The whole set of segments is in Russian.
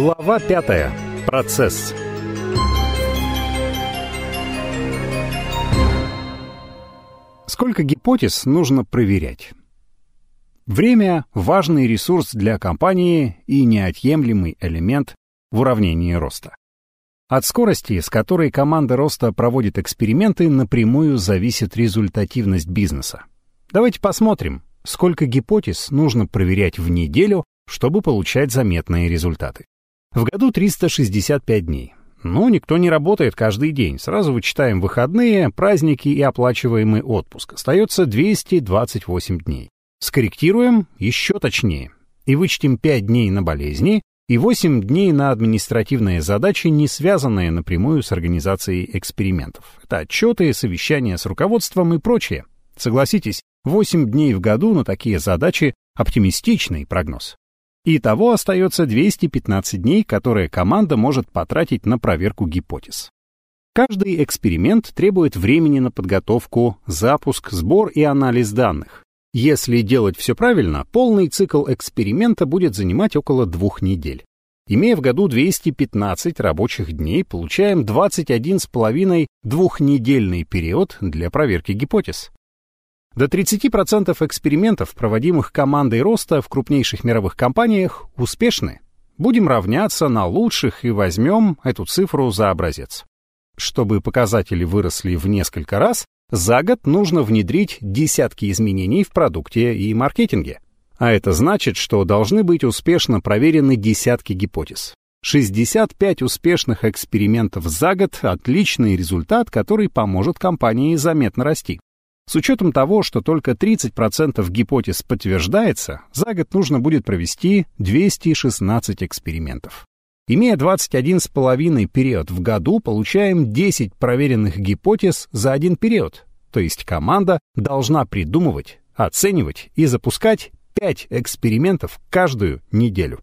Глава пятая. Процесс. Сколько гипотез нужно проверять? Время – важный ресурс для компании и неотъемлемый элемент в уравнении роста. От скорости, с которой команда роста проводит эксперименты, напрямую зависит результативность бизнеса. Давайте посмотрим, сколько гипотез нужно проверять в неделю, чтобы получать заметные результаты. В году 365 дней. Но никто не работает каждый день. Сразу вычитаем выходные, праздники и оплачиваемый отпуск. Остается 228 дней. Скорректируем еще точнее. И вычтем 5 дней на болезни и 8 дней на административные задачи, не связанные напрямую с организацией экспериментов. Это отчеты, совещания с руководством и прочее. Согласитесь, 8 дней в году на такие задачи – оптимистичный прогноз. Итого остается 215 дней, которые команда может потратить на проверку гипотез. Каждый эксперимент требует времени на подготовку, запуск, сбор и анализ данных. Если делать все правильно, полный цикл эксперимента будет занимать около двух недель. Имея в году 215 рабочих дней, получаем 21,5 двухнедельный период для проверки гипотез. До 30% экспериментов, проводимых командой роста в крупнейших мировых компаниях, успешны. Будем равняться на лучших и возьмем эту цифру за образец. Чтобы показатели выросли в несколько раз, за год нужно внедрить десятки изменений в продукте и маркетинге. А это значит, что должны быть успешно проверены десятки гипотез. 65 успешных экспериментов за год – отличный результат, который поможет компании заметно расти. С учетом того, что только 30% гипотез подтверждается, за год нужно будет провести 216 экспериментов. Имея 21,5 период в году, получаем 10 проверенных гипотез за один период. То есть команда должна придумывать, оценивать и запускать 5 экспериментов каждую неделю.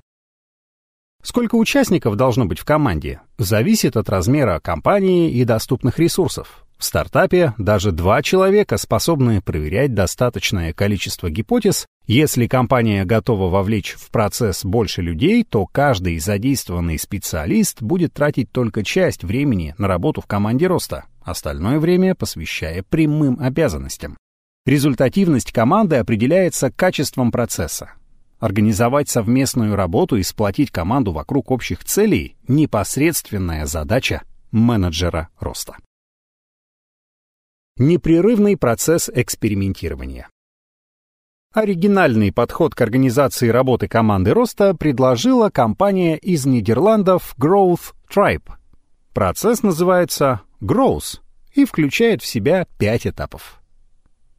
Сколько участников должно быть в команде, зависит от размера компании и доступных ресурсов. В стартапе даже два человека способны проверять достаточное количество гипотез. Если компания готова вовлечь в процесс больше людей, то каждый задействованный специалист будет тратить только часть времени на работу в команде роста, остальное время посвящая прямым обязанностям. Результативность команды определяется качеством процесса. Организовать совместную работу и сплотить команду вокруг общих целей – непосредственная задача менеджера роста. Непрерывный процесс экспериментирования. Оригинальный подход к организации работы команды роста предложила компания из Нидерландов Growth Tribe. Процесс называется Growth и включает в себя пять этапов.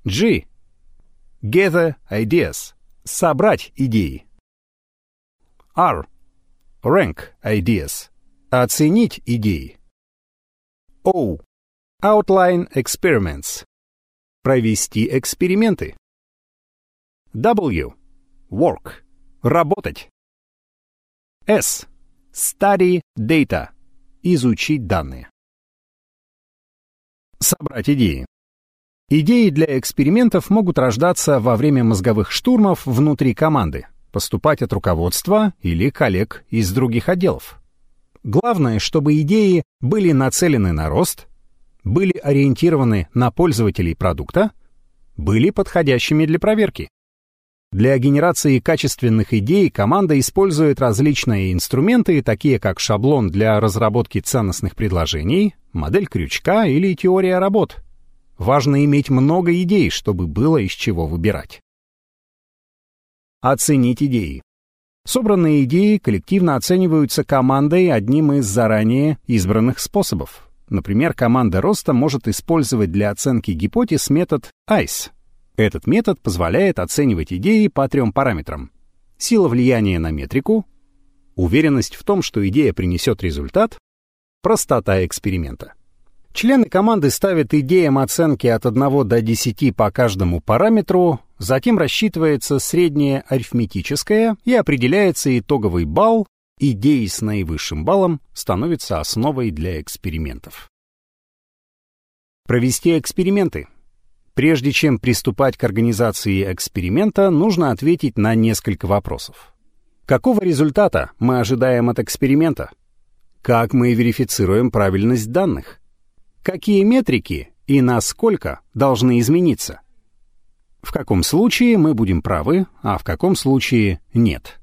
G. Gather ideas. Собрать идеи. R. Rank ideas. Оценить идеи. O. Outline experiments. Провести эксперименты. W. Work. Работать. S. Study data. Изучить данные. Собрать идеи. Идеи для экспериментов могут рождаться во время мозговых штурмов внутри команды, поступать от руководства или коллег из других отделов. Главное, чтобы идеи были нацелены на рост, были ориентированы на пользователей продукта, были подходящими для проверки. Для генерации качественных идей команда использует различные инструменты, такие как шаблон для разработки ценностных предложений, модель крючка или теория работ. Важно иметь много идей, чтобы было из чего выбирать. Оценить идеи. Собранные идеи коллективно оцениваются командой одним из заранее избранных способов. Например, команда роста может использовать для оценки гипотез метод ICE. Этот метод позволяет оценивать идеи по трем параметрам. Сила влияния на метрику, уверенность в том, что идея принесет результат, простота эксперимента. Члены команды ставят идеям оценки от 1 до 10 по каждому параметру, затем рассчитывается среднее арифметическое и определяется итоговый балл, идеи с наивысшим баллом становятся основой для экспериментов. Провести эксперименты. Прежде чем приступать к организации эксперимента, нужно ответить на несколько вопросов. Какого результата мы ожидаем от эксперимента? Как мы верифицируем правильность данных? Какие метрики и насколько должны измениться? В каком случае мы будем правы, а в каком случае нет?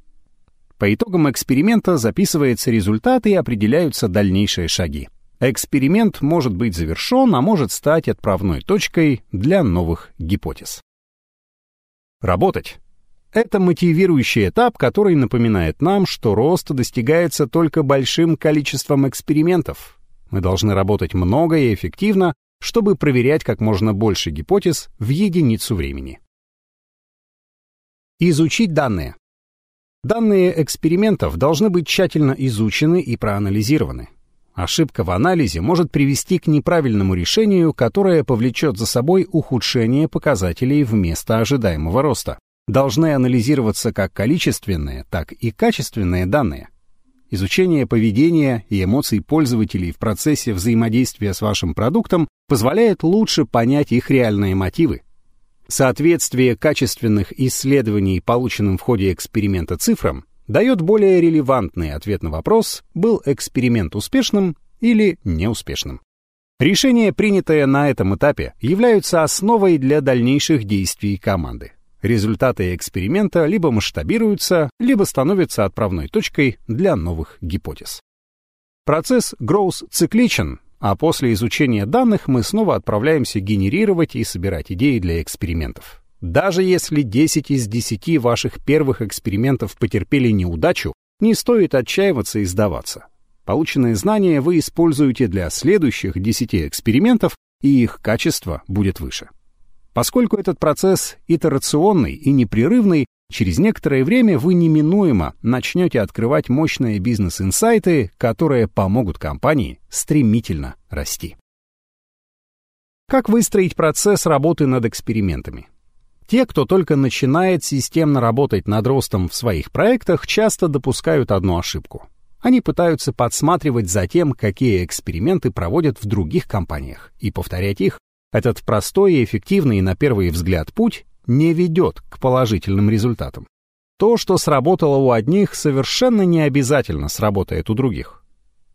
По итогам эксперимента записывается результат и определяются дальнейшие шаги. Эксперимент может быть завершен, а может стать отправной точкой для новых гипотез. Работать. Это мотивирующий этап, который напоминает нам, что рост достигается только большим количеством экспериментов. Мы должны работать много и эффективно, чтобы проверять как можно больше гипотез в единицу времени. Изучить данные. Данные экспериментов должны быть тщательно изучены и проанализированы. Ошибка в анализе может привести к неправильному решению, которое повлечет за собой ухудшение показателей вместо ожидаемого роста должны анализироваться как количественные, так и качественные данные. Изучение поведения и эмоций пользователей в процессе взаимодействия с вашим продуктом позволяет лучше понять их реальные мотивы. Соответствие качественных исследований, полученным в ходе эксперимента цифрам, дает более релевантный ответ на вопрос, был эксперимент успешным или неуспешным. Решения, принятые на этом этапе, являются основой для дальнейших действий команды. Результаты эксперимента либо масштабируются, либо становятся отправной точкой для новых гипотез. Процесс Growth цикличен, а после изучения данных мы снова отправляемся генерировать и собирать идеи для экспериментов. Даже если 10 из 10 ваших первых экспериментов потерпели неудачу, не стоит отчаиваться и сдаваться. Полученные знания вы используете для следующих 10 экспериментов, и их качество будет выше. Поскольку этот процесс итерационный и непрерывный, через некоторое время вы неминуемо начнете открывать мощные бизнес-инсайты, которые помогут компании стремительно расти. Как выстроить процесс работы над экспериментами? Те, кто только начинает системно работать над ростом в своих проектах, часто допускают одну ошибку. Они пытаются подсматривать за тем, какие эксперименты проводят в других компаниях, и повторять их, этот простой и эффективный на первый взгляд путь не ведет к положительным результатам. То, что сработало у одних, совершенно не обязательно сработает у других.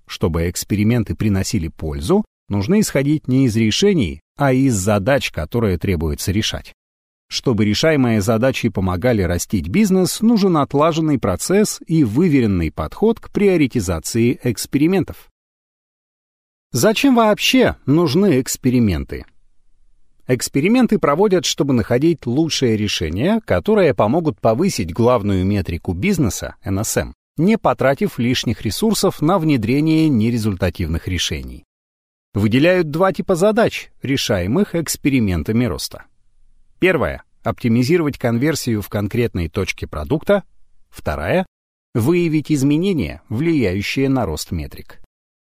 Чтобы эксперименты приносили пользу, нужно исходить не из решений, а из задач, которые требуется решать. Чтобы решаемые задачи помогали растить бизнес, нужен отлаженный процесс и выверенный подход к приоритизации экспериментов. Зачем вообще нужны эксперименты? Эксперименты проводят, чтобы находить лучшие решения, которые помогут повысить главную метрику бизнеса, NSM, не потратив лишних ресурсов на внедрение нерезультативных решений. Выделяют два типа задач, решаемых экспериментами роста. Первая — оптимизировать конверсию в конкретной точке продукта. Вторая — выявить изменения, влияющие на рост метрик.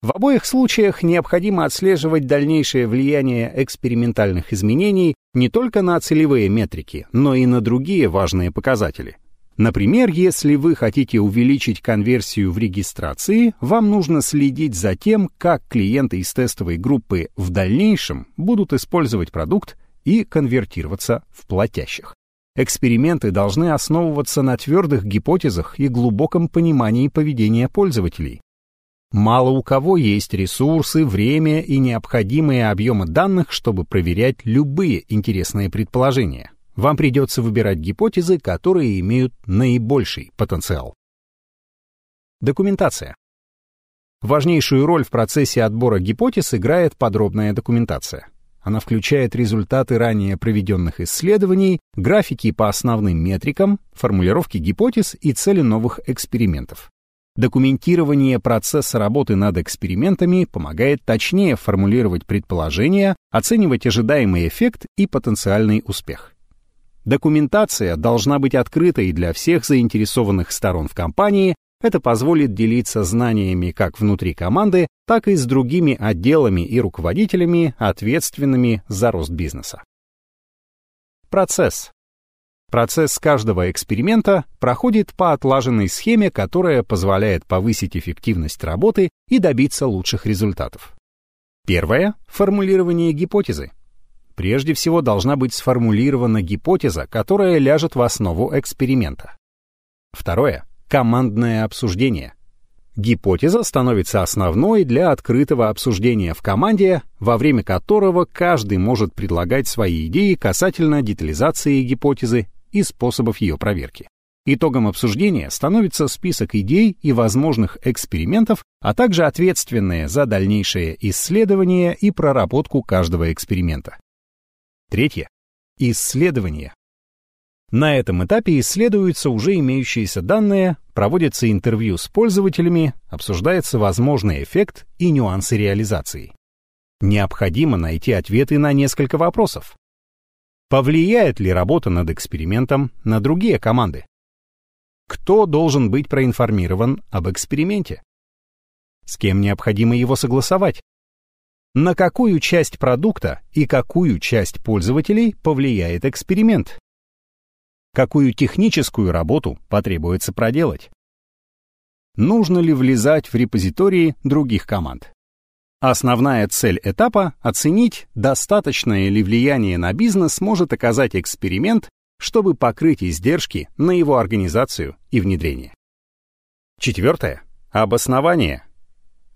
В обоих случаях необходимо отслеживать дальнейшее влияние экспериментальных изменений не только на целевые метрики, но и на другие важные показатели. Например, если вы хотите увеличить конверсию в регистрации, вам нужно следить за тем, как клиенты из тестовой группы в дальнейшем будут использовать продукт и конвертироваться в платящих. Эксперименты должны основываться на твердых гипотезах и глубоком понимании поведения пользователей, Мало у кого есть ресурсы, время и необходимые объемы данных, чтобы проверять любые интересные предположения. Вам придется выбирать гипотезы, которые имеют наибольший потенциал. Документация. Важнейшую роль в процессе отбора гипотез играет подробная документация. Она включает результаты ранее проведенных исследований, графики по основным метрикам, формулировки гипотез и цели новых экспериментов. Документирование процесса работы над экспериментами помогает точнее формулировать предположения, оценивать ожидаемый эффект и потенциальный успех. Документация должна быть открытой для всех заинтересованных сторон в компании, это позволит делиться знаниями как внутри команды, так и с другими отделами и руководителями, ответственными за рост бизнеса. Процесс. Процесс каждого эксперимента проходит по отлаженной схеме, которая позволяет повысить эффективность работы и добиться лучших результатов. Первое — формулирование гипотезы. Прежде всего должна быть сформулирована гипотеза, которая ляжет в основу эксперимента. Второе — Командное обсуждение. Гипотеза становится основной для открытого обсуждения в команде, во время которого каждый может предлагать свои идеи касательно детализации гипотезы и способов ее проверки. Итогом обсуждения становится список идей и возможных экспериментов, а также ответственные за дальнейшее исследование и проработку каждого эксперимента. Третье. Исследование. На этом этапе исследуются уже имеющиеся данные, проводятся интервью с пользователями, обсуждается возможный эффект и нюансы реализации. Необходимо найти ответы на несколько вопросов. Повлияет ли работа над экспериментом на другие команды? Кто должен быть проинформирован об эксперименте? С кем необходимо его согласовать? На какую часть продукта и какую часть пользователей повлияет эксперимент? Какую техническую работу потребуется проделать? Нужно ли влезать в репозитории других команд? Основная цель этапа — оценить, достаточное ли влияние на бизнес может оказать эксперимент чтобы покрыть издержки на его организацию и внедрение. Четвертое. Обоснование.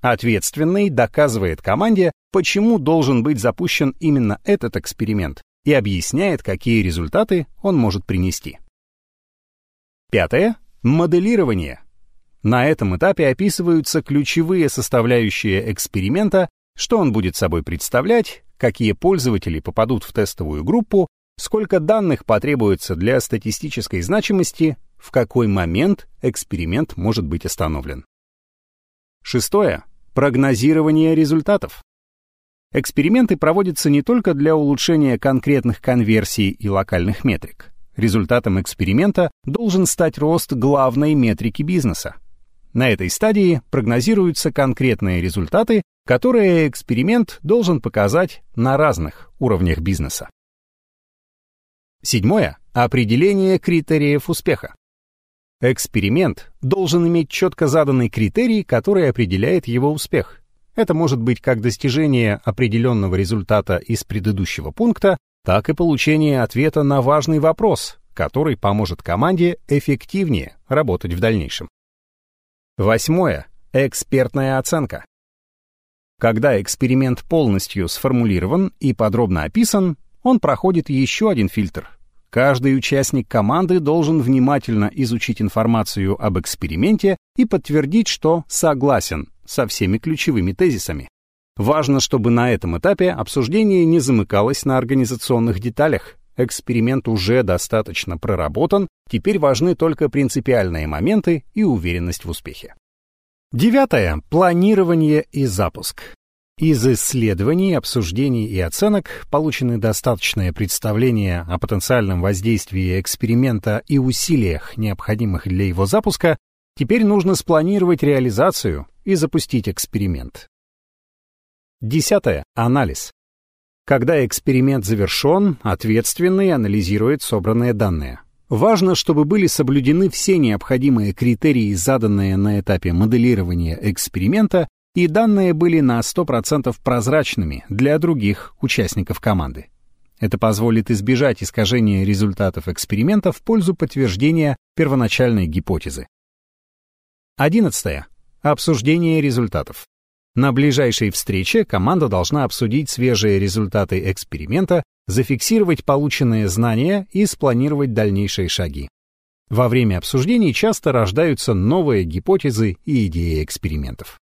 Ответственный доказывает команде, почему должен быть запущен именно этот эксперимент и объясняет, какие результаты он может принести. Пятое. Моделирование. На этом этапе описываются ключевые составляющие эксперимента, что он будет собой представлять, какие пользователи попадут в тестовую группу сколько данных потребуется для статистической значимости, в какой момент эксперимент может быть остановлен. Шестое. Прогнозирование результатов. Эксперименты проводятся не только для улучшения конкретных конверсий и локальных метрик. Результатом эксперимента должен стать рост главной метрики бизнеса. На этой стадии прогнозируются конкретные результаты, которые эксперимент должен показать на разных уровнях бизнеса. Седьмое. Определение критериев успеха. Эксперимент должен иметь четко заданный критерий, который определяет его успех. Это может быть как достижение определенного результата из предыдущего пункта, так и получение ответа на важный вопрос, который поможет команде эффективнее работать в дальнейшем. Восьмое. Экспертная оценка. Когда эксперимент полностью сформулирован и подробно описан, он проходит еще один фильтр. Каждый участник команды должен внимательно изучить информацию об эксперименте и подтвердить, что согласен со всеми ключевыми тезисами. Важно, чтобы на этом этапе обсуждение не замыкалось на организационных деталях. Эксперимент уже достаточно проработан, теперь важны только принципиальные моменты и уверенность в успехе. Девятое. Планирование и запуск. Из исследований, обсуждений и оценок получены достаточное представление о потенциальном воздействии эксперимента и усилиях, необходимых для его запуска, теперь нужно спланировать реализацию и запустить эксперимент. Десятое. Анализ. Когда эксперимент завершен, ответственный анализирует собранные данные. Важно, чтобы были соблюдены все необходимые критерии, заданные на этапе моделирования эксперимента, и данные были на 100% прозрачными для других участников команды. Это позволит избежать искажения результатов эксперимента в пользу подтверждения первоначальной гипотезы. 11. Обсуждение результатов. На ближайшей встрече команда должна обсудить свежие результаты эксперимента, зафиксировать полученные знания и спланировать дальнейшие шаги. Во время обсуждений часто рождаются новые гипотезы и идеи экспериментов.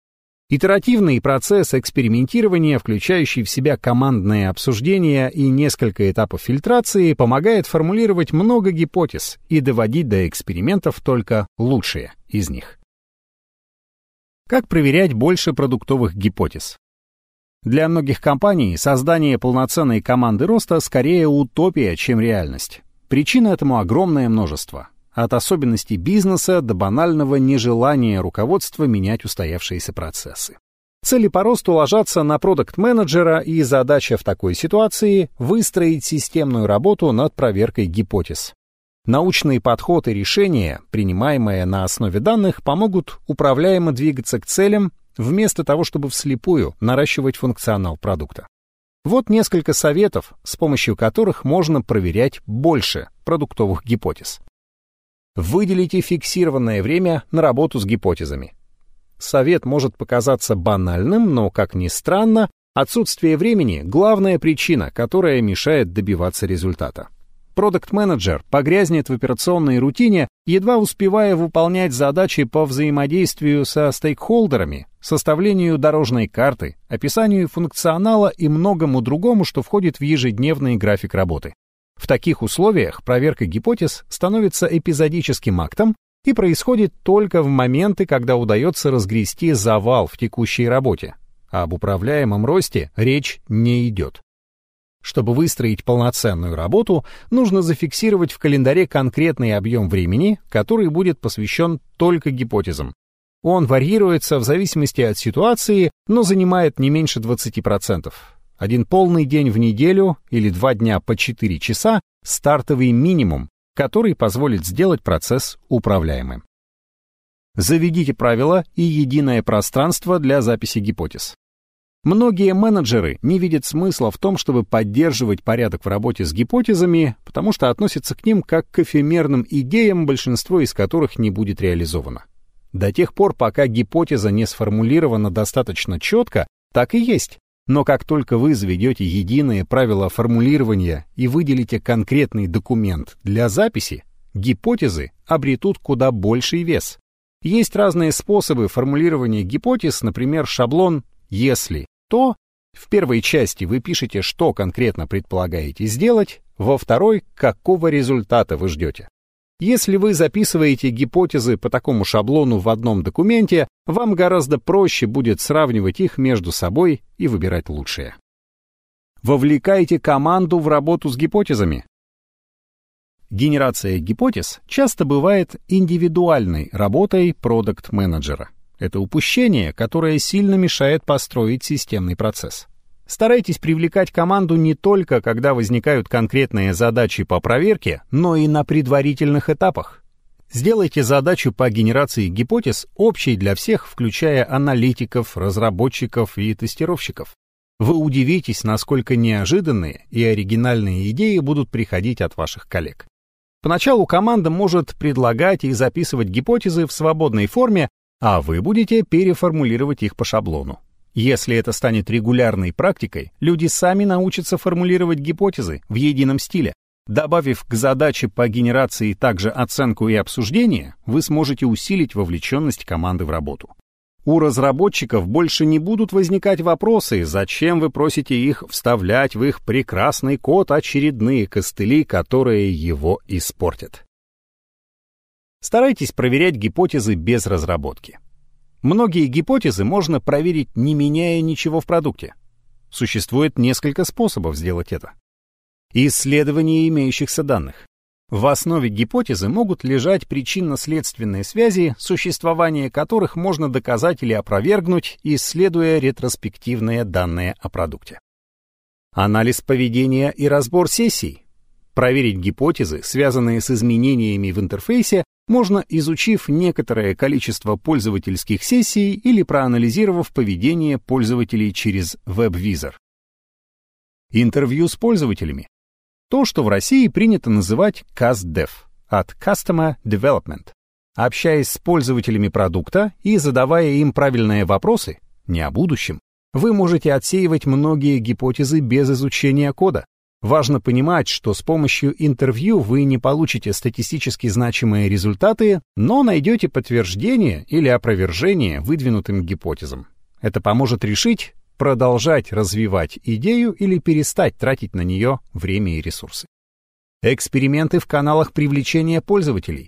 Итеративный процесс экспериментирования, включающий в себя командные обсуждения и несколько этапов фильтрации, помогает формулировать много гипотез и доводить до экспериментов только лучшие из них. Как проверять больше продуктовых гипотез? Для многих компаний создание полноценной команды роста скорее утопия, чем реальность. Причин этому огромное множество от особенностей бизнеса до банального нежелания руководства менять устоявшиеся процессы. Цели по росту ложатся на продукт-менеджера, и задача в такой ситуации — выстроить системную работу над проверкой гипотез. Научный подход и решения, принимаемые на основе данных, помогут управляемо двигаться к целям, вместо того, чтобы вслепую наращивать функционал продукта. Вот несколько советов, с помощью которых можно проверять больше продуктовых гипотез. Выделите фиксированное время на работу с гипотезами. Совет может показаться банальным, но, как ни странно, отсутствие времени — главная причина, которая мешает добиваться результата. Продукт-менеджер погрязнет в операционной рутине, едва успевая выполнять задачи по взаимодействию со стейкхолдерами, составлению дорожной карты, описанию функционала и многому другому, что входит в ежедневный график работы. В таких условиях проверка гипотез становится эпизодическим актом и происходит только в моменты, когда удается разгрести завал в текущей работе. Об управляемом росте речь не идет. Чтобы выстроить полноценную работу, нужно зафиксировать в календаре конкретный объем времени, который будет посвящен только гипотезам. Он варьируется в зависимости от ситуации, но занимает не меньше 20%. Один полный день в неделю или два дня по 4 часа – стартовый минимум, который позволит сделать процесс управляемым. Заведите правила и единое пространство для записи гипотез. Многие менеджеры не видят смысла в том, чтобы поддерживать порядок в работе с гипотезами, потому что относятся к ним как к эфемерным идеям, большинство из которых не будет реализовано. До тех пор, пока гипотеза не сформулирована достаточно четко, так и есть. Но как только вы заведете единые правила формулирования и выделите конкретный документ для записи, гипотезы обретут куда больший вес. Есть разные способы формулирования гипотез, например, шаблон «если», то в первой части вы пишете, что конкретно предполагаете сделать, во второй — какого результата вы ждете. Если вы записываете гипотезы по такому шаблону в одном документе, вам гораздо проще будет сравнивать их между собой и выбирать лучшее. Вовлекайте команду в работу с гипотезами. Генерация гипотез часто бывает индивидуальной работой продукт-менеджера. Это упущение, которое сильно мешает построить системный процесс. Старайтесь привлекать команду не только, когда возникают конкретные задачи по проверке, но и на предварительных этапах. Сделайте задачу по генерации гипотез общей для всех, включая аналитиков, разработчиков и тестировщиков. Вы удивитесь, насколько неожиданные и оригинальные идеи будут приходить от ваших коллег. Поначалу команда может предлагать и записывать гипотезы в свободной форме, а вы будете переформулировать их по шаблону. Если это станет регулярной практикой, люди сами научатся формулировать гипотезы в едином стиле. Добавив к задаче по генерации также оценку и обсуждение, вы сможете усилить вовлеченность команды в работу. У разработчиков больше не будут возникать вопросы, зачем вы просите их вставлять в их прекрасный код очередные костыли, которые его испортят. Старайтесь проверять гипотезы без разработки. Многие гипотезы можно проверить, не меняя ничего в продукте. Существует несколько способов сделать это. Исследование имеющихся данных. В основе гипотезы могут лежать причинно-следственные связи, существование которых можно доказать или опровергнуть, исследуя ретроспективные данные о продукте. Анализ поведения и разбор сессий. Проверить гипотезы, связанные с изменениями в интерфейсе, можно, изучив некоторое количество пользовательских сессий или проанализировав поведение пользователей через WebVisor. Интервью с пользователями. То, что в России принято называть CastDev от Customer Development. Общаясь с пользователями продукта и задавая им правильные вопросы, не о будущем, вы можете отсеивать многие гипотезы без изучения кода. Важно понимать, что с помощью интервью вы не получите статистически значимые результаты, но найдете подтверждение или опровержение выдвинутым гипотезам. Это поможет решить, продолжать развивать идею или перестать тратить на нее время и ресурсы. Эксперименты в каналах привлечения пользователей.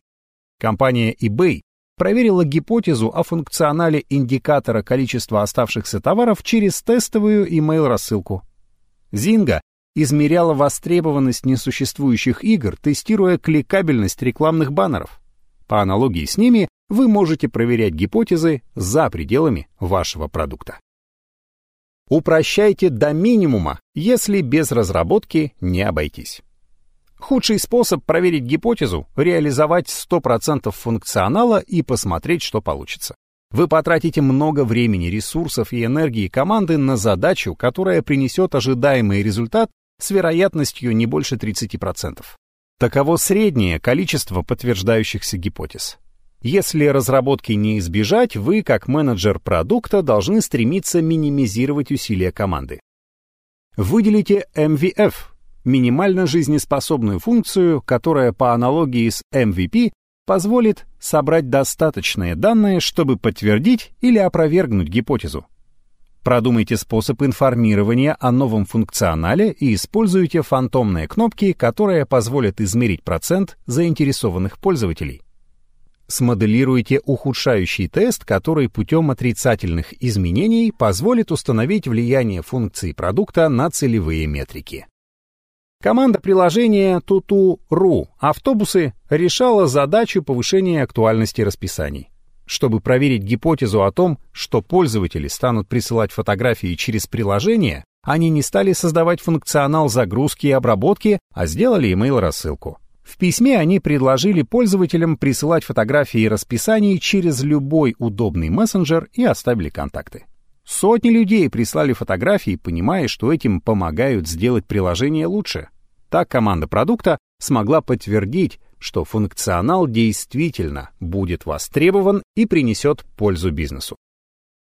Компания eBay проверила гипотезу о функционале индикатора количества оставшихся товаров через тестовую email-рассылку. Zynga измеряла востребованность несуществующих игр, тестируя кликабельность рекламных баннеров. По аналогии с ними вы можете проверять гипотезы за пределами вашего продукта. Упрощайте до минимума, если без разработки не обойтись. Худший способ проверить гипотезу — реализовать 100% функционала и посмотреть, что получится. Вы потратите много времени, ресурсов и энергии команды на задачу, которая принесет ожидаемый результат с вероятностью не больше 30%. Таково среднее количество подтверждающихся гипотез. Если разработки не избежать, вы, как менеджер продукта, должны стремиться минимизировать усилия команды. Выделите MVF – минимально жизнеспособную функцию, которая по аналогии с MVP позволит собрать достаточные данные, чтобы подтвердить или опровергнуть гипотезу. Продумайте способ информирования о новом функционале и используйте фантомные кнопки, которые позволят измерить процент заинтересованных пользователей. Смоделируйте ухудшающий тест, который путем отрицательных изменений позволит установить влияние функции продукта на целевые метрики. Команда приложения Tutu.ru «Автобусы» решала задачу повышения актуальности расписаний. Чтобы проверить гипотезу о том, что пользователи станут присылать фотографии через приложение, они не стали создавать функционал загрузки и обработки, а сделали email-рассылку. В письме они предложили пользователям присылать фотографии расписаний через любой удобный мессенджер и оставили контакты. Сотни людей прислали фотографии, понимая, что этим помогают сделать приложение лучше. Так команда продукта смогла подтвердить, что функционал действительно будет востребован и принесет пользу бизнесу.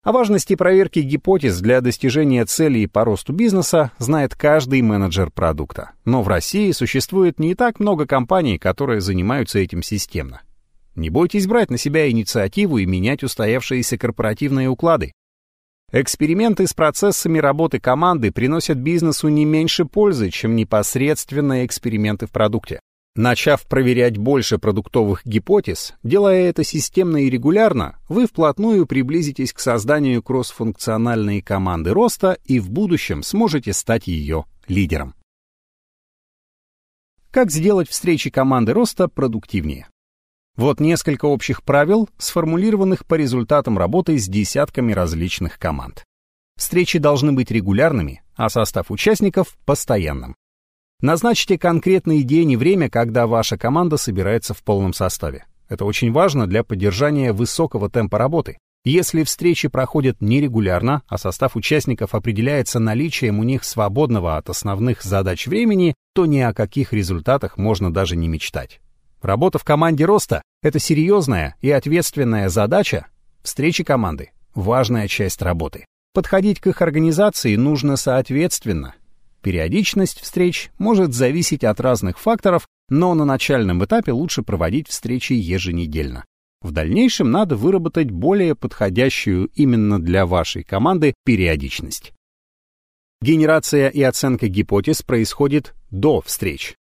О важности проверки гипотез для достижения целей по росту бизнеса знает каждый менеджер продукта. Но в России существует не так много компаний, которые занимаются этим системно. Не бойтесь брать на себя инициативу и менять устоявшиеся корпоративные уклады. Эксперименты с процессами работы команды приносят бизнесу не меньше пользы, чем непосредственные эксперименты в продукте. Начав проверять больше продуктовых гипотез, делая это системно и регулярно, вы вплотную приблизитесь к созданию кроссфункциональной команды роста и в будущем сможете стать ее лидером. Как сделать встречи команды роста продуктивнее? Вот несколько общих правил, сформулированных по результатам работы с десятками различных команд. Встречи должны быть регулярными, а состав участников – постоянным. Назначьте конкретный день и время, когда ваша команда собирается в полном составе. Это очень важно для поддержания высокого темпа работы. Если встречи проходят нерегулярно, а состав участников определяется наличием у них свободного от основных задач времени, то ни о каких результатах можно даже не мечтать. Работа в команде роста — это серьезная и ответственная задача. Встречи команды — важная часть работы. Подходить к их организации нужно соответственно, Периодичность встреч может зависеть от разных факторов, но на начальном этапе лучше проводить встречи еженедельно. В дальнейшем надо выработать более подходящую именно для вашей команды периодичность. Генерация и оценка гипотез происходит до встреч.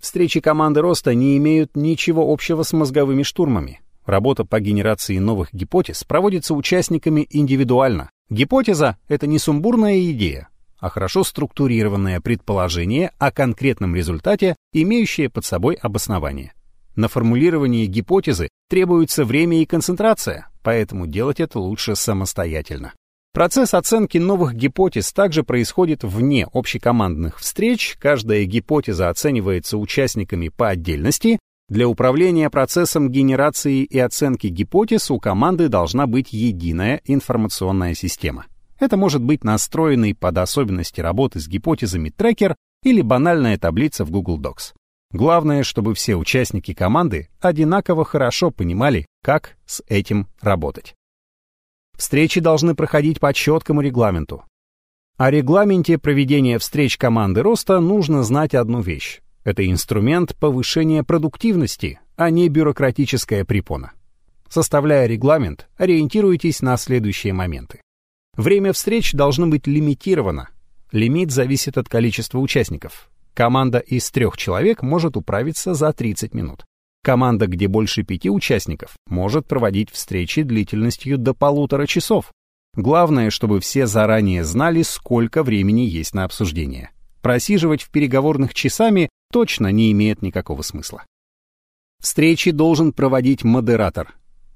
Встречи команды роста не имеют ничего общего с мозговыми штурмами. Работа по генерации новых гипотез проводится участниками индивидуально. Гипотеза — это не сумбурная идея, а хорошо структурированное предположение о конкретном результате, имеющее под собой обоснование. На формулирование гипотезы требуется время и концентрация, поэтому делать это лучше самостоятельно. Процесс оценки новых гипотез также происходит вне общекомандных встреч, каждая гипотеза оценивается участниками по отдельности. Для управления процессом генерации и оценки гипотез у команды должна быть единая информационная система. Это может быть настроенный под особенности работы с гипотезами трекер или банальная таблица в Google Docs. Главное, чтобы все участники команды одинаково хорошо понимали, как с этим работать. Встречи должны проходить по четкому регламенту. О регламенте проведения встреч команды роста нужно знать одну вещь. Это инструмент повышения продуктивности, а не бюрократическая препона. Составляя регламент, ориентируйтесь на следующие моменты. Время встреч должно быть лимитировано. Лимит зависит от количества участников. Команда из трех человек может управиться за 30 минут. Команда, где больше пяти участников, может проводить встречи длительностью до полутора часов. Главное, чтобы все заранее знали, сколько времени есть на обсуждение. Просиживать в переговорных часами точно не имеет никакого смысла. Встречи должен проводить модератор,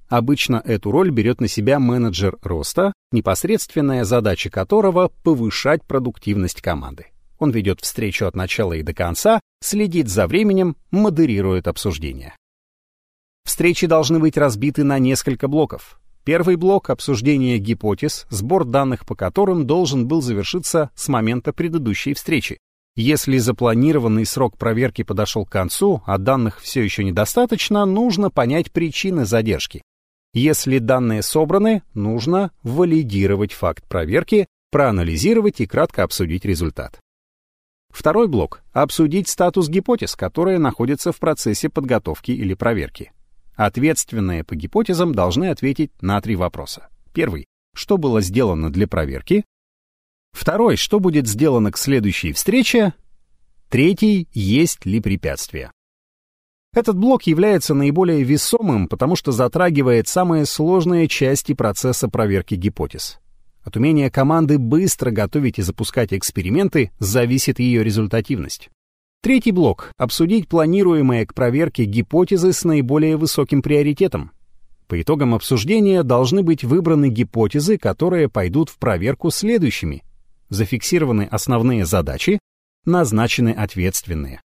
Обычно эту роль берет на себя менеджер роста, непосредственная задача которого — повышать продуктивность команды. Он ведет встречу от начала и до конца, следит за временем, модерирует обсуждение. Встречи должны быть разбиты на несколько блоков. Первый блок — обсуждение гипотез, сбор данных по которым должен был завершиться с момента предыдущей встречи. Если запланированный срок проверки подошел к концу, а данных все еще недостаточно, нужно понять причины задержки. Если данные собраны, нужно валидировать факт проверки, проанализировать и кратко обсудить результат. Второй блок — обсудить статус гипотез, которые находятся в процессе подготовки или проверки. Ответственные по гипотезам должны ответить на три вопроса. Первый — что было сделано для проверки? Второй — что будет сделано к следующей встрече? Третий — есть ли препятствия? Этот блок является наиболее весомым, потому что затрагивает самые сложные части процесса проверки гипотез. От умения команды быстро готовить и запускать эксперименты зависит ее результативность. Третий блок — обсудить планируемые к проверке гипотезы с наиболее высоким приоритетом. По итогам обсуждения должны быть выбраны гипотезы, которые пойдут в проверку следующими. Зафиксированы основные задачи, назначены ответственные.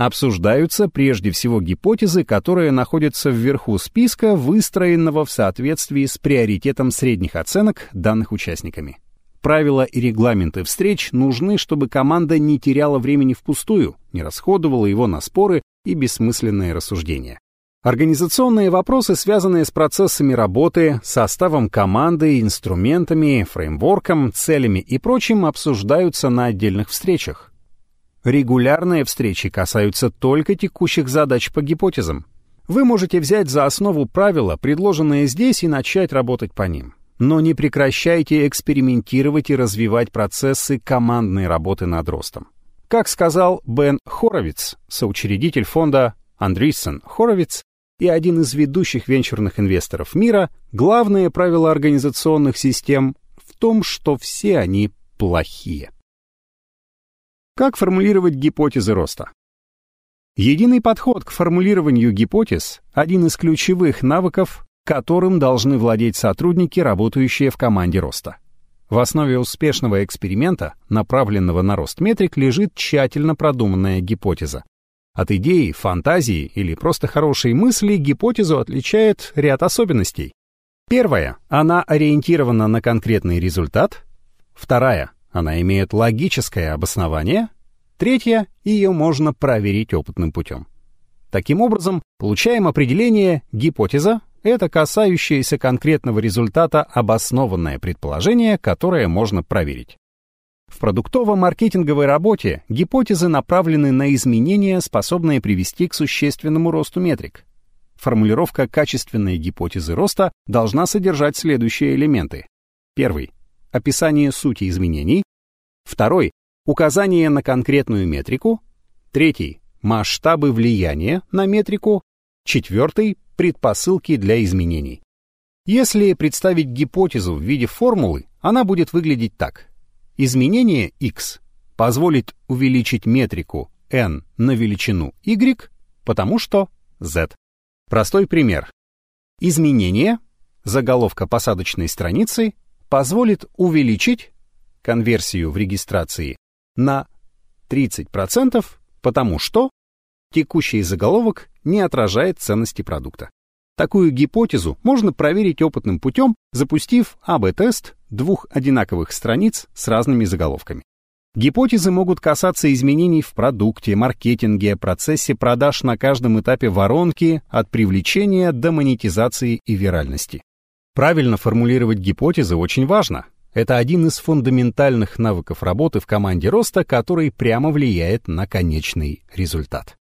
Обсуждаются прежде всего гипотезы, которые находятся вверху списка, выстроенного в соответствии с приоритетом средних оценок данных участниками. Правила и регламенты встреч нужны, чтобы команда не теряла времени впустую, не расходовала его на споры и бессмысленные рассуждения. Организационные вопросы, связанные с процессами работы, составом команды, инструментами, фреймворком, целями и прочим, обсуждаются на отдельных встречах. Регулярные встречи касаются только текущих задач по гипотезам. Вы можете взять за основу правила, предложенные здесь, и начать работать по ним. Но не прекращайте экспериментировать и развивать процессы командной работы над ростом. Как сказал Бен Хоровиц, соучредитель фонда Андриссон Хоровиц и один из ведущих венчурных инвесторов мира, главное правило организационных систем в том, что все они плохие. Как формулировать гипотезы роста? Единый подход к формулированию гипотез – один из ключевых навыков, которым должны владеть сотрудники, работающие в команде роста. В основе успешного эксперимента, направленного на рост метрик, лежит тщательно продуманная гипотеза. От идеи, фантазии или просто хорошей мысли гипотезу отличает ряд особенностей. Первая – она ориентирована на конкретный результат. Вторая она имеет логическое обоснование. Третье, ее можно проверить опытным путем. Таким образом, получаем определение гипотеза — это касающееся конкретного результата обоснованное предположение, которое можно проверить. В продуктово-маркетинговой работе гипотезы направлены на изменения, способные привести к существенному росту метрик. Формулировка качественной гипотезы роста должна содержать следующие элементы. Первый описание сути изменений. Второй — указание на конкретную метрику. Третий — масштабы влияния на метрику. Четвертый — предпосылки для изменений. Если представить гипотезу в виде формулы, она будет выглядеть так. Изменение x позволит увеличить метрику n на величину y, потому что z. Простой пример. Изменение, заголовка посадочной страницы, позволит увеличить конверсию в регистрации на 30%, потому что текущий заголовок не отражает ценности продукта. Такую гипотезу можно проверить опытным путем, запустив АБ-тест двух одинаковых страниц с разными заголовками. Гипотезы могут касаться изменений в продукте, маркетинге, процессе продаж на каждом этапе воронки от привлечения до монетизации и виральности. Правильно формулировать гипотезы очень важно. Это один из фундаментальных навыков работы в команде роста, который прямо влияет на конечный результат.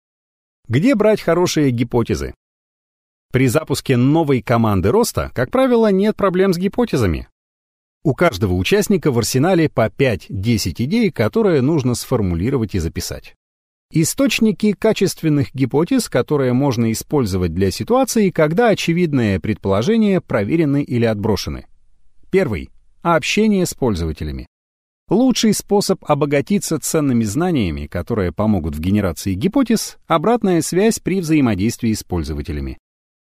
Где брать хорошие гипотезы? При запуске новой команды роста, как правило, нет проблем с гипотезами. У каждого участника в арсенале по 5-10 идей, которые нужно сформулировать и записать. Источники качественных гипотез, которые можно использовать для ситуации, когда очевидные предположения проверены или отброшены. Первый. Общение с пользователями. Лучший способ обогатиться ценными знаниями, которые помогут в генерации гипотез, обратная связь при взаимодействии с пользователями.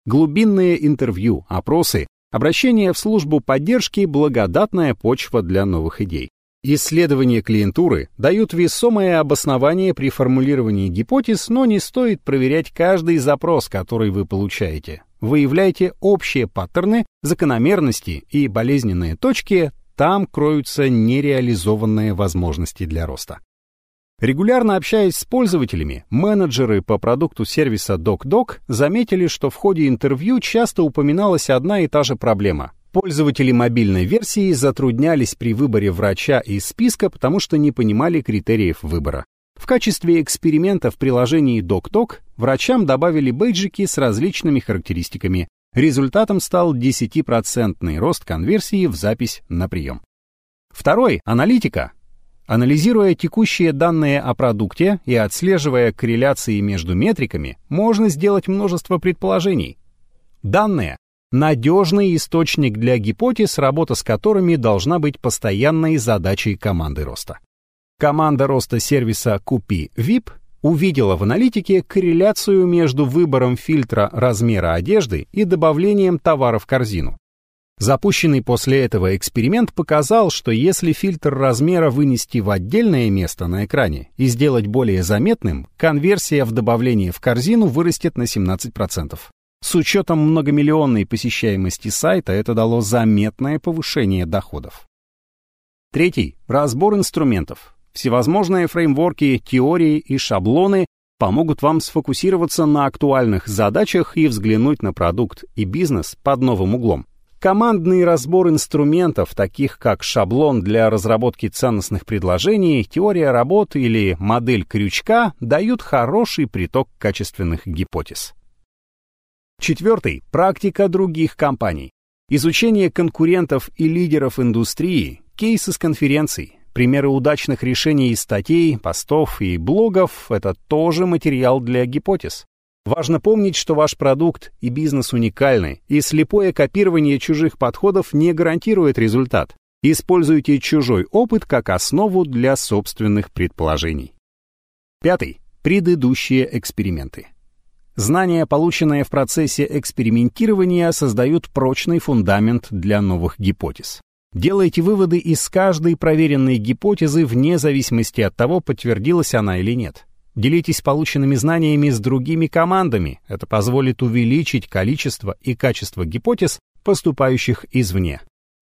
Глубинные интервью, опросы, обращение в службу поддержки – благодатная почва для новых идей. Исследования клиентуры дают весомое обоснование при формулировании гипотез, но не стоит проверять каждый запрос, который вы получаете. Выявляйте общие паттерны, закономерности и болезненные точки, там кроются нереализованные возможности для роста. Регулярно общаясь с пользователями, менеджеры по продукту сервиса DocDoc заметили, что в ходе интервью часто упоминалась одна и та же проблема. Пользователи мобильной версии затруднялись при выборе врача из списка, потому что не понимали критериев выбора. В качестве эксперимента в приложении DocDoc врачам добавили бейджики с различными характеристиками. Результатом стал 10% рост конверсии в запись на прием. Второй — аналитика. Анализируя текущие данные о продукте и отслеживая корреляции между метриками, можно сделать множество предположений. Данные — надежный источник для гипотез, работа с которыми должна быть постоянной задачей команды роста. Команда роста сервиса Купи VIP увидела в аналитике корреляцию между выбором фильтра размера одежды и добавлением товара в корзину. Запущенный после этого эксперимент показал, что если фильтр размера вынести в отдельное место на экране и сделать более заметным, конверсия в добавление в корзину вырастет на 17%. С учетом многомиллионной посещаемости сайта это дало заметное повышение доходов. Третий – разбор инструментов. Всевозможные фреймворки, теории и шаблоны помогут вам сфокусироваться на актуальных задачах и взглянуть на продукт и бизнес под новым углом. Командный разбор инструментов, таких как шаблон для разработки ценностных предложений, теория работ или модель крючка, дают хороший приток качественных гипотез. Четвертый. Практика других компаний. Изучение конкурентов и лидеров индустрии, кейсы с конференций, примеры удачных решений из статей, постов и блогов – это тоже материал для гипотез. Важно помнить, что ваш продукт и бизнес уникальны, и слепое копирование чужих подходов не гарантирует результат. Используйте чужой опыт как основу для собственных предположений. Пятый. Предыдущие эксперименты. Знания, полученные в процессе экспериментирования, создают прочный фундамент для новых гипотез. Делайте выводы из каждой проверенной гипотезы вне зависимости от того, подтвердилась она или нет. Делитесь полученными знаниями с другими командами. Это позволит увеличить количество и качество гипотез, поступающих извне.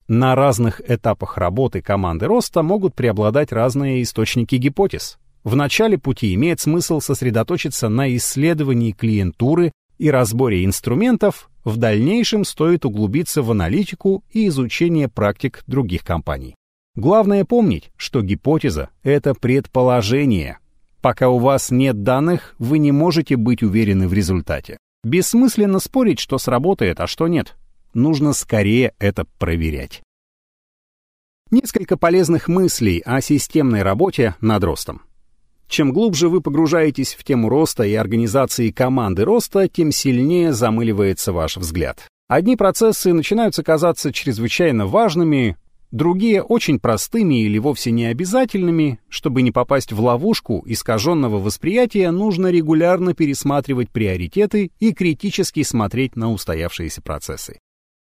На разных этапах работы команды роста могут преобладать разные источники гипотез. В начале пути имеет смысл сосредоточиться на исследовании клиентуры и разборе инструментов, в дальнейшем стоит углубиться в аналитику и изучение практик других компаний. Главное помнить, что гипотеза — это предположение, Пока у вас нет данных, вы не можете быть уверены в результате. Бессмысленно спорить, что сработает, а что нет. Нужно скорее это проверять. Несколько полезных мыслей о системной работе над ростом. Чем глубже вы погружаетесь в тему роста и организации команды роста, тем сильнее замыливается ваш взгляд. Одни процессы начинаются казаться чрезвычайно важными, Другие очень простыми или вовсе не обязательными. Чтобы не попасть в ловушку искаженного восприятия, нужно регулярно пересматривать приоритеты и критически смотреть на устоявшиеся процессы.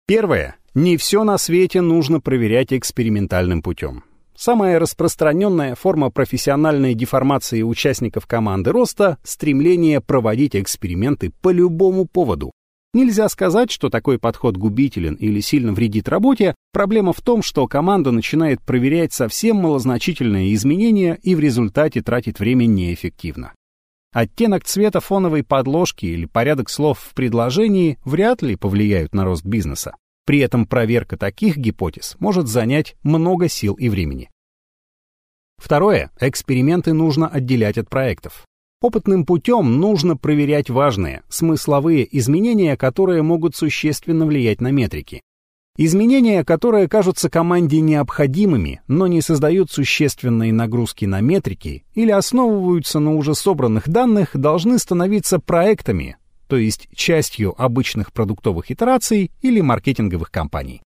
Первое. Не все на свете нужно проверять экспериментальным путем. Самая распространенная форма профессиональной деформации участников команды роста – стремление проводить эксперименты по любому поводу, Нельзя сказать, что такой подход губителен или сильно вредит работе. Проблема в том, что команда начинает проверять совсем малозначительные изменения и в результате тратит время неэффективно. Оттенок цвета фоновой подложки или порядок слов в предложении вряд ли повлияют на рост бизнеса. При этом проверка таких гипотез может занять много сил и времени. Второе. Эксперименты нужно отделять от проектов. Опытным путем нужно проверять важные, смысловые изменения, которые могут существенно влиять на метрики. Изменения, которые кажутся команде необходимыми, но не создают существенной нагрузки на метрики или основываются на уже собранных данных, должны становиться проектами, то есть частью обычных продуктовых итераций или маркетинговых кампаний.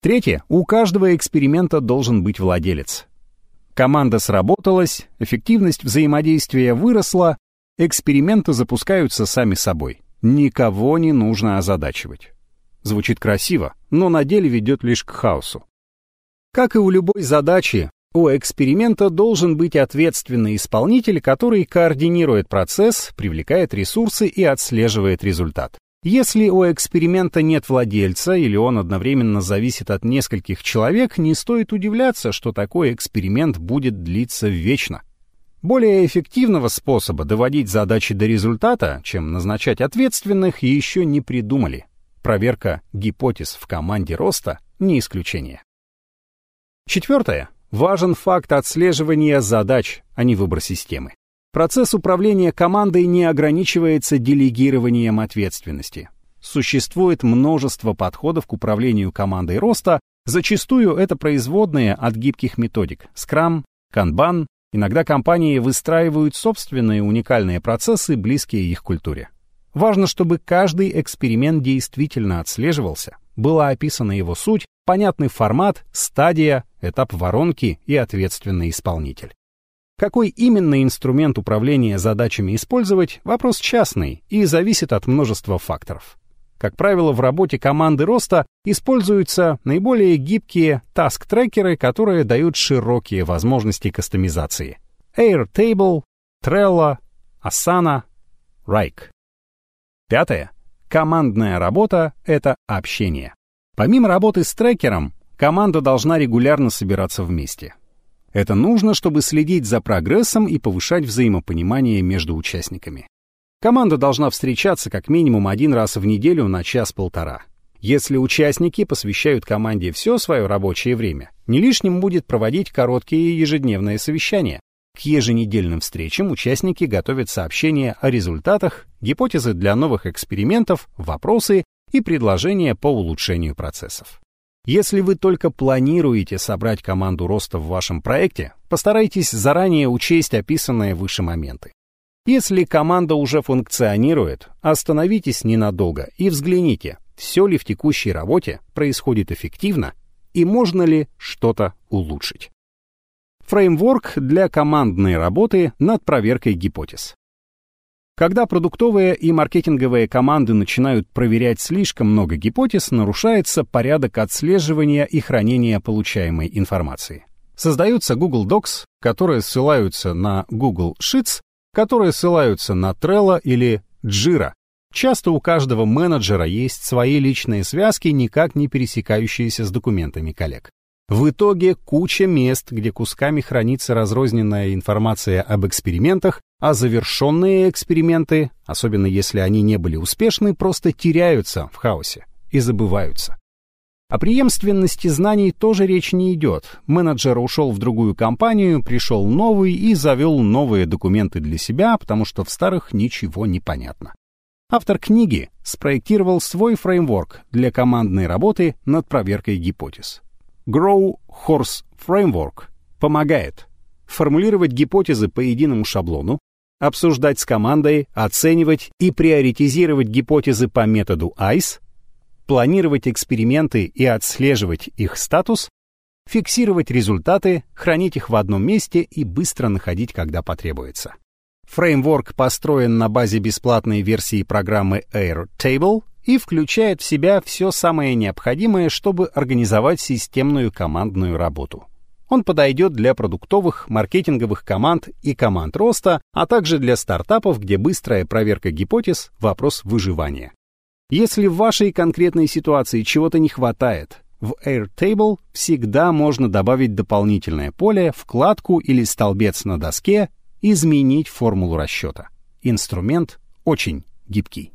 Третье. У каждого эксперимента должен быть владелец. Команда сработалась, эффективность взаимодействия выросла, эксперименты запускаются сами собой. Никого не нужно озадачивать. Звучит красиво, но на деле ведет лишь к хаосу. Как и у любой задачи, у эксперимента должен быть ответственный исполнитель, который координирует процесс, привлекает ресурсы и отслеживает результат. Если у эксперимента нет владельца или он одновременно зависит от нескольких человек, не стоит удивляться, что такой эксперимент будет длиться вечно. Более эффективного способа доводить задачи до результата, чем назначать ответственных, еще не придумали. Проверка гипотез в команде роста — не исключение. Четвертое. Важен факт отслеживания задач, а не выбор системы. Процесс управления командой не ограничивается делегированием ответственности. Существует множество подходов к управлению командой роста, зачастую это производные от гибких методик Scrum, Kanban, иногда компании выстраивают собственные уникальные процессы, близкие их культуре. Важно, чтобы каждый эксперимент действительно отслеживался, была описана его суть, понятный формат, стадия, этап воронки и ответственный исполнитель. Какой именно инструмент управления задачами использовать – вопрос частный и зависит от множества факторов. Как правило, в работе команды роста используются наиболее гибкие таск-трекеры, которые дают широкие возможности кастомизации. Airtable, Trello, Asana, Rike. Пятое. Командная работа — это общение. Помимо работы с трекером, команда должна регулярно собираться вместе. Это нужно, чтобы следить за прогрессом и повышать взаимопонимание между участниками. Команда должна встречаться как минимум один раз в неделю на час-полтора. Если участники посвящают команде все свое рабочее время, не лишним будет проводить короткие ежедневные совещания. К еженедельным встречам участники готовят сообщения о результатах, гипотезы для новых экспериментов, вопросы и предложения по улучшению процессов. Если вы только планируете собрать команду роста в вашем проекте, постарайтесь заранее учесть описанные выше моменты. Если команда уже функционирует, остановитесь ненадолго и взгляните, все ли в текущей работе происходит эффективно и можно ли что-то улучшить. Фреймворк для командной работы над проверкой гипотез. Когда продуктовые и маркетинговые команды начинают проверять слишком много гипотез, нарушается порядок отслеживания и хранения получаемой информации. Создаются Google Docs, которые ссылаются на Google Sheets, которые ссылаются на Trello или Jira. Часто у каждого менеджера есть свои личные связки, никак не пересекающиеся с документами коллег. В итоге куча мест, где кусками хранится разрозненная информация об экспериментах, а завершенные эксперименты, особенно если они не были успешны, просто теряются в хаосе и забываются. О преемственности знаний тоже речь не идет. Менеджер ушел в другую компанию, пришел новый и завел новые документы для себя, потому что в старых ничего не понятно. Автор книги спроектировал свой фреймворк для командной работы над проверкой гипотез. Grow Horse Framework помогает формулировать гипотезы по единому шаблону, обсуждать с командой, оценивать и приоритизировать гипотезы по методу ICE, планировать эксперименты и отслеживать их статус, фиксировать результаты, хранить их в одном месте и быстро находить, когда потребуется. Фреймворк построен на базе бесплатной версии программы Airtable и включает в себя все самое необходимое, чтобы организовать системную командную работу. Он подойдет для продуктовых, маркетинговых команд и команд роста, а также для стартапов, где быстрая проверка гипотез – вопрос выживания. Если в вашей конкретной ситуации чего-то не хватает, в Airtable всегда можно добавить дополнительное поле, вкладку или столбец на доске, изменить формулу расчета. Инструмент очень гибкий.